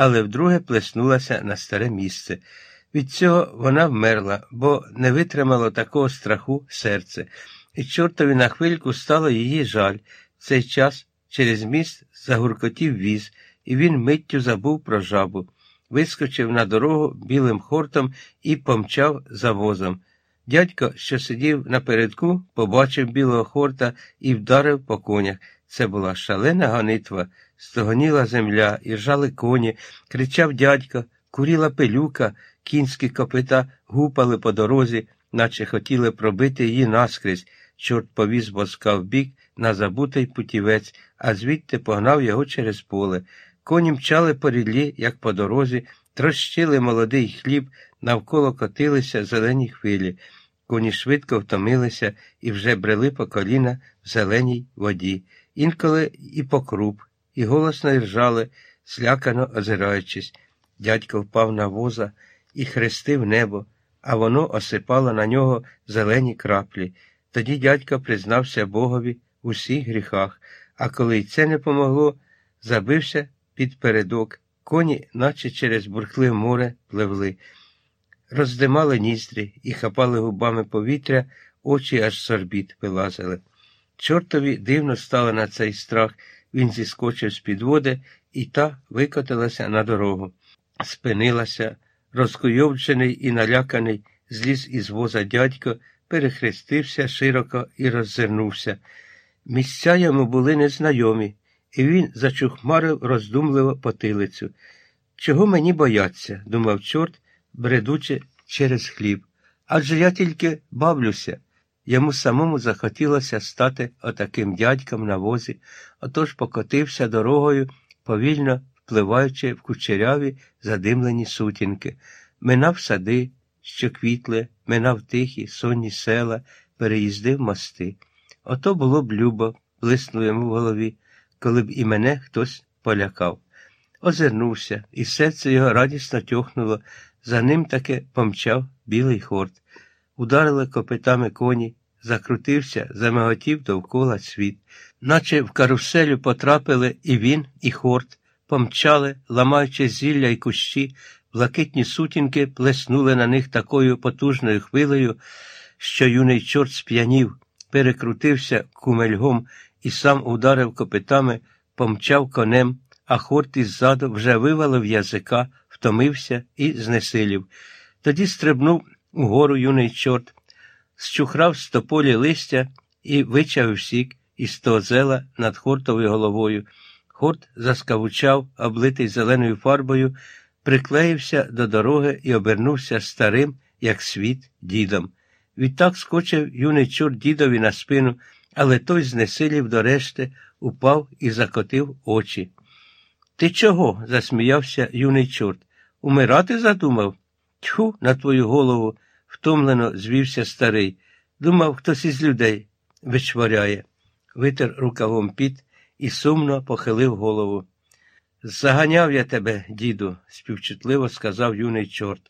але вдруге плеснулася на старе місце. Від цього вона вмерла, бо не витримало такого страху серце, і чортові на хвильку стало її жаль. Цей час через міст загуркотів віз, і він миттю забув про жабу, вискочив на дорогу білим хортом і помчав за возом. Дядько, що сидів напередку, побачив білого хорта і вдарив по конях. Це була шалена гонитва, стогоніла земля, і ржали коні, кричав дядько, куріла пилюка, кінські копита гупали по дорозі, наче хотіли пробити її наскрізь. Чорт повіз боска вбік на забутий путівець, а звідти погнав його через поле. Коні мчали по рідлі, як по дорозі, трощили молодий хліб, навколо котилися зелені хвилі. Коні швидко втомилися і вже брели по коліна в зеленій воді, інколи і по круп, і голосно ржали, слякано озираючись. Дядько впав на воза і хрестив небо, а воно осипало на нього зелені краплі. Тоді дядько признався Богові у всіх гріхах, а коли й це не помогло, забився під передок, коні, наче через бурхливе море, пливли, роздимали ніздрі і хапали губами повітря, очі аж сорбіт вилазили. Чортові дивно стало на цей страх, він зіскочив з під води, і та викотилася на дорогу, спинилася, розкуйовджений і наляканий, зліз із воза дядько, перехрестився широко і роззирнувся. Місця йому були незнайомі, і він зачухмарив роздумливо потилицю. Чого мені бояться? думав чорт, бредучи через хліб. Адже я тільки бавлюся. Йому самому захотілося стати отаким дядьком на возі, отож покотився дорогою, повільно впливаючи в кучеряві задимлені сутінки, минав сади, що квітли, минав тихі, сонні села, переїздив мости. Ото було б любо, блиснуло йому в голові, коли б і мене хтось полякав. Озирнувся, і серце його радісно тьохнуло, за ним таки помчав білий хорт. Ударили копитами коні, закрутився, замиготів довкола світ, наче в каруселю потрапили і він, і хорт, помчали, ламаючи зілля й кущі, блакитні сутінки плеснули на них такою потужною хвилею, що юний чорт сп'янів, перекрутився кумельгом і сам ударив копитами, помчав конем, а хорт іззаду вже вивалив язика, втомився і знесилів. Тоді стрибнув угору юний чорт, зчухрав з тополі листя і вичавив сік із того зела над хортовою головою. Хорт заскавучав, облитий зеленою фарбою, приклеївся до дороги і обернувся старим, як світ, дідом. Відтак скочив юний чорт дідові на спину, але той знесилів до решти, упав і закотив очі. Ти чого? засміявся юний чорт. Умирати задумав? Тьху на твою голову, втомлено звівся старий. Думав, хтось із людей вичворяє. Витер рукавом піт і сумно похилив голову. Заганяв я тебе, діду, співчутливо сказав юний чорт.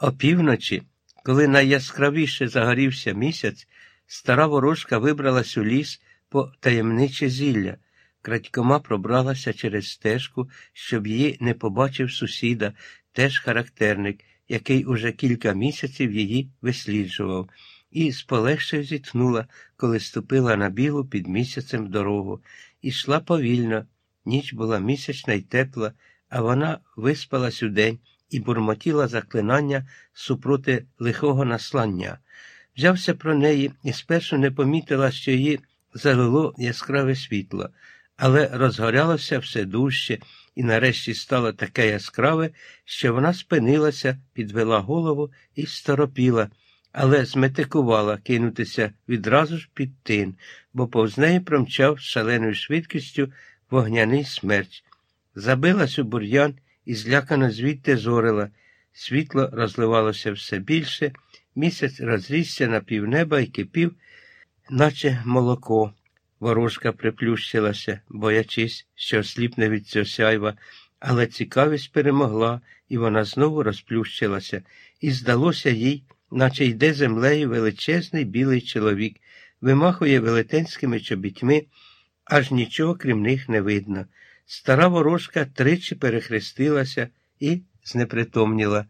Опівночі, коли найяскравіше загорівся місяць, стара ворожка вибралась у ліс по таємниче зілля. Крадькома пробралася через стежку, щоб її не побачив сусіда, теж характерник, який уже кілька місяців її висліджував, і з полегшею зітхнула, коли ступила на білу під місяцем дорогу, і йшла повільно. Ніч була місячна й тепла, а вона виспалась удень і бурмотіла заклинання супроти лихого наслання. Взявся про неї і спершу не помітила, що її залило яскраве світло, але розгорялося все дужче, і нарешті стало таке яскраве, що вона спинилася, підвела голову і сторопіла, але зметикувала кинутися відразу ж під тин, бо повз неї промчав з шаленою швидкістю вогняний смерч. Забилась у бур'ян і злякано звідти зорила. Світло розливалося все більше, місяць розрісся на півнеба і кипів, наче молоко. Ворожка приплющилася, боячись, що осліпне від цього сяйва, але цікавість перемогла, і вона знову розплющилася, і здалося їй, наче йде землею величезний білий чоловік, вимахує велетенськими чобітьми, аж нічого крім них не видно. Стара ворожка тричі перехрестилася і знепритомніла.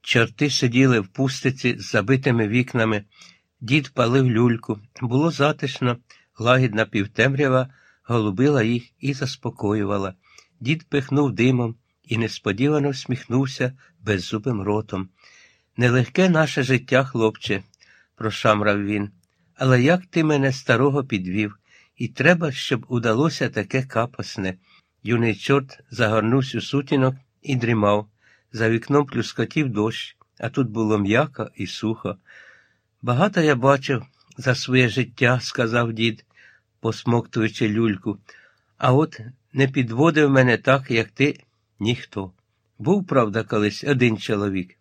Чорти сиділи в пустиці з забитими вікнами. Дід палив люльку. Було затишно, лагідна півтемрява голубила їх і заспокоювала. Дід пихнув димом і несподівано всміхнувся беззубим ротом. Нелегке наше життя, хлопче, прошамрав він. Але як ти мене старого підвів, і треба, щоб удалося таке капосне. Юний чорт загорнувся у сутінок і дрімав. За вікном плюскотів дощ, а тут було м'яко і сухо. Багато я бачив за своє життя, сказав дід, посмоктуючи люльку, а от не підводив мене так, як ти, ніхто. Був, правда, колись один чоловік.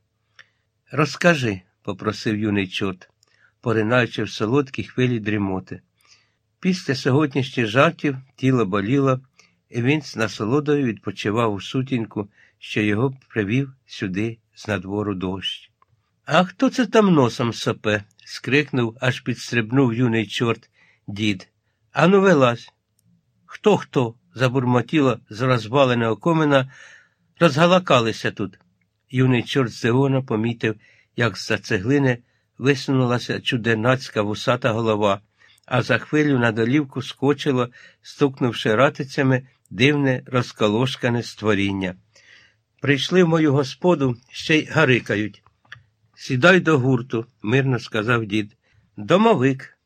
Розкажи, попросив юний чорт, поринаючи в солодкі хвилі дрімоти. Після сьогоднішніх жартів тіло боліло, і він з насолодою відпочивав у сутінку, що його привів сюди з надвору дощ. А хто це там носом сопе? скрикнув, аж підстрибнув юний чорт дід. Ану, вилазь. Хто хто? забурмотіло з розваленого комина, розгалакалися тут. Юний чорт Зеона помітив, як з за цеглини висунулася чудернацька вусата голова, а за хвилю на долівку скочило, стукнувши ратицями, дивне розколошкане створіння. Прийшли в мою господу, ще й гарикають. Сідай до гурту, мирно сказав дід. Домовик,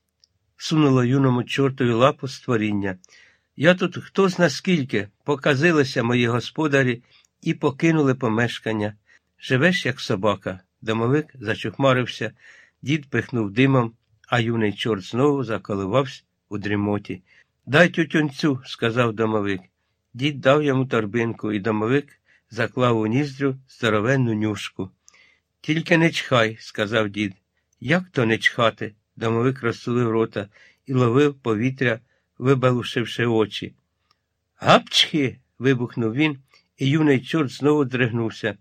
сунуло юному чортові лапу створіння. Я тут хто зна скільки, показилися мої господарі і покинули помешкання. Живеш, як собака. Домовик зачухмарився, дід пихнув димом, а юний чорт знову заколивався у дрімоті. Дай тютюнцю, сказав домовик. Дід дав йому торбинку, і домовик заклав у ніздрю здоровенну нюшку. Тільки не чхай, сказав дід. Як то не чхати? Домовик розсулив рота і ловив повітря, вибалушивши очі. Гапчхи. вибухнув він, і юний чорт знову дригнувся.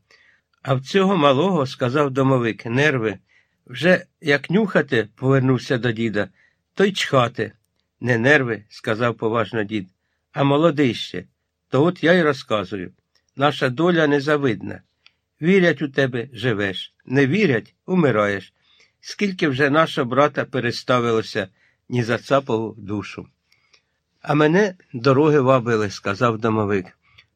А в цього малого, сказав домовик, нерви. Вже як нюхати, повернувся до діда, то й чхати. Не нерви, сказав поважно дід, а молодий ще. То от я й розказую. Наша доля незавидна. Вірять у тебе, живеш, не вірять, умираєш. Скільки вже наша брата переставилося ні за цапову душу. А мене дороги вабили, сказав домовик.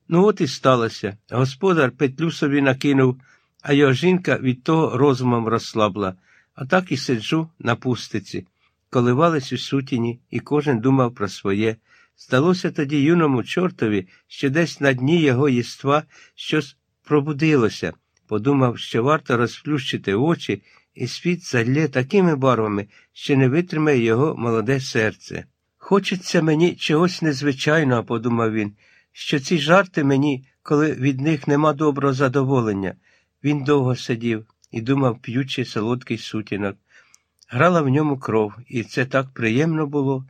Ну, от і сталося. Господар петлю собі накинув, а його жінка від того розумом розслабла, а так і сиджу на пустиці. Коливались у сутіні, і кожен думав про своє. Здалося тоді юному чортові, що десь на дні його єства щось пробудилося, подумав, що варто розплющити очі, і світ залє такими барвами, що не витримає його молоде серце. Хочеться мені чогось незвичайного, подумав він, що ці жарти мені, коли від них нема доброго задоволення. Він довго сидів і думав, п'ючи солодкий сутінок. Грала в ньому кров, і це так приємно було.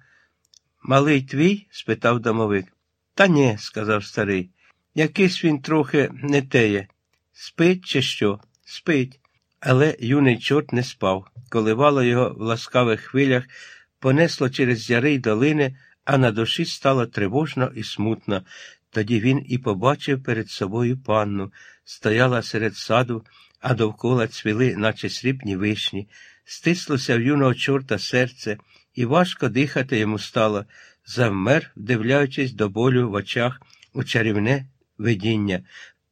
Малий твій? спитав домовик. Та ні, сказав старий. Якийсь він трохи не теє. Спить, чи що? Спить. Але юний чорт не спав. Коливало його в ласкавих хвилях, понесло через яри й долини, а на душі стало тривожно і смутно. Тоді він і побачив перед собою панну, стояла серед саду, а довкола цвіли, наче срібні вишні. Стислося в юного чорта серце, і важко дихати йому стало, завмер, вдивляючись до болю в очах у чарівне видіння.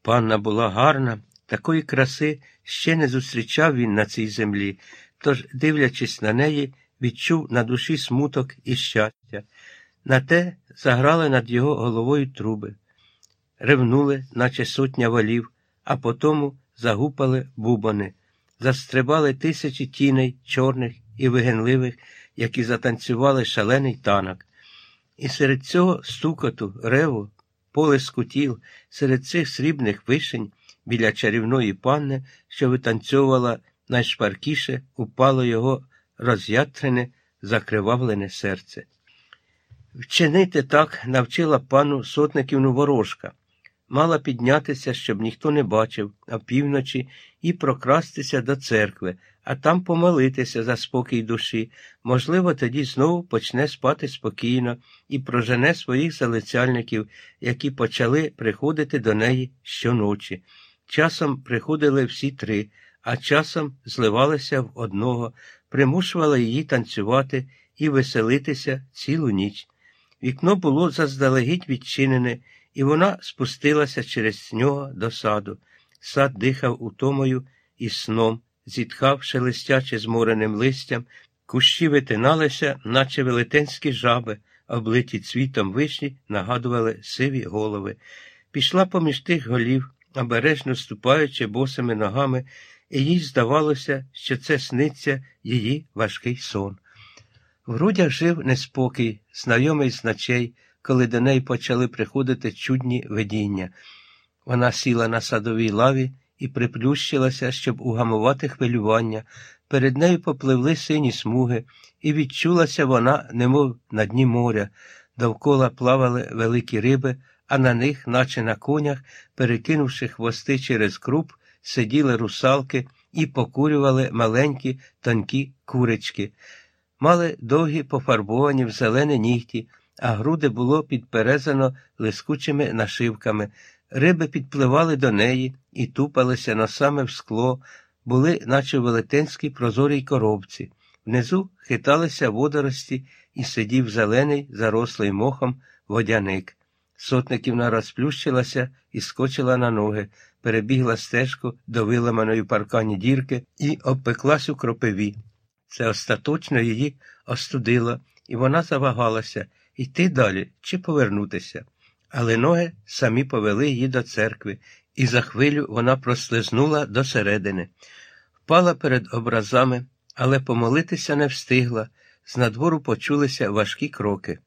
Панна була гарна, такої краси ще не зустрічав він на цій землі, тож, дивлячись на неї, відчув на душі смуток і щастя. На те заграли над його головою труби, ревнули, наче сотня волів, а потому загупали бубони, застрибали тисячі тіней чорних і вигенливих, які затанцювали шалений танок. І серед цього стукоту, реву, полиску тіл, серед цих срібних вишень біля чарівної панни, що витанцьовувала найшпаркіше, упало його роз'ятрене, закривавлене серце. Вчинити так навчила пану сотниківну ворожка. мала піднятися, щоб ніхто не бачив, а півночі і прокрастися до церкви, а там помолитися за спокій душі. Можливо, тоді знову почне спати спокійно і прожене своїх залицяльників, які почали приходити до неї щоночі. Часом приходили всі три, а часом зливалися в одного, примушували її танцювати і веселитися цілу ніч. Вікно було заздалегідь відчинене, і вона спустилася через нього до саду. Сад дихав утомою і сном, зітхав, шелестячи змореним листям, кущі витиналися, наче велетенські жаби, облиті цвітом вишні, нагадували сиві голови. Пішла поміж тих голів, обережно ступаючи босими ногами, і їй здавалося, що це сниться її важкий сон. В грудях жив неспокій, знайомий з ночей, коли до неї почали приходити чудні видіння. Вона сіла на садовій лаві і приплющилася, щоб угамувати хвилювання. Перед нею попливли сині смуги, і відчулася вона, немов на дні моря. Довкола плавали великі риби, а на них, наче на конях, перекинувши хвости через круп, сиділи русалки і покурювали маленькі тонкі курочки. Мали довгі пофарбовані в зелені нігті, а груди було підперезано лискучими нашивками. Риби підпливали до неї і тупалися носами в скло, були, наче в велетенській прозорій коробці. Внизу хиталися водорості і сидів зелений, зарослий мохом водяник. Сотниківна розплющилася і скочила на ноги, перебігла стежку до виламаної паркані дірки і обпеклась у кропиві. Це остаточно її остудило, і вона завагалася йти далі чи повернутися. Але ноги самі повели її до церкви, і за хвилю вона прослизнула до середини. Впала перед образами, але помолитися не встигла. З надвору почулися важкі кроки.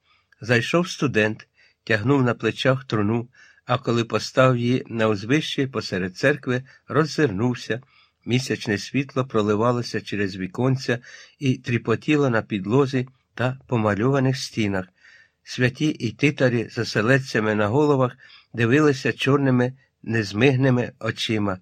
Зайшов студент, тягнув на плечах труну, а коли постав її на узвищі посеред церкви, роззирнувся. Місячне світло проливалося через віконця і тріпотіло на підлозі та помальованих стінах. Святі і титарі з оселедцями на головах дивилися чорними, незмигними очима,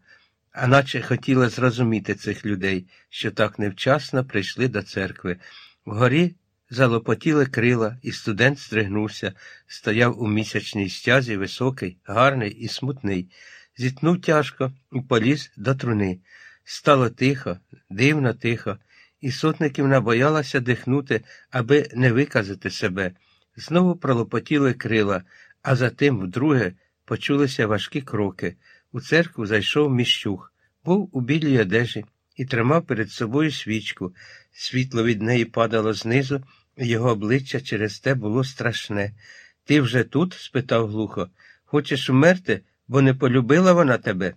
а наче хотіла зрозуміти цих людей, що так невчасно прийшли до церкви. Вгорі залопотіли крила, і студент стригнувся, стояв у місячній стязі високий, гарний і смутний, зітнув тяжко і поліз до труни. Стало тихо, дивно тихо, і сотниківна боялася дихнути, аби не виказати себе. Знову пролопотіли крила, а затим вдруге почулися важкі кроки. У церкву зайшов міщух, був у білій одежі і тримав перед собою свічку. Світло від неї падало знизу, його обличчя через те було страшне. Ти вже тут? спитав глухо. Хочеш умерти, бо не полюбила вона тебе?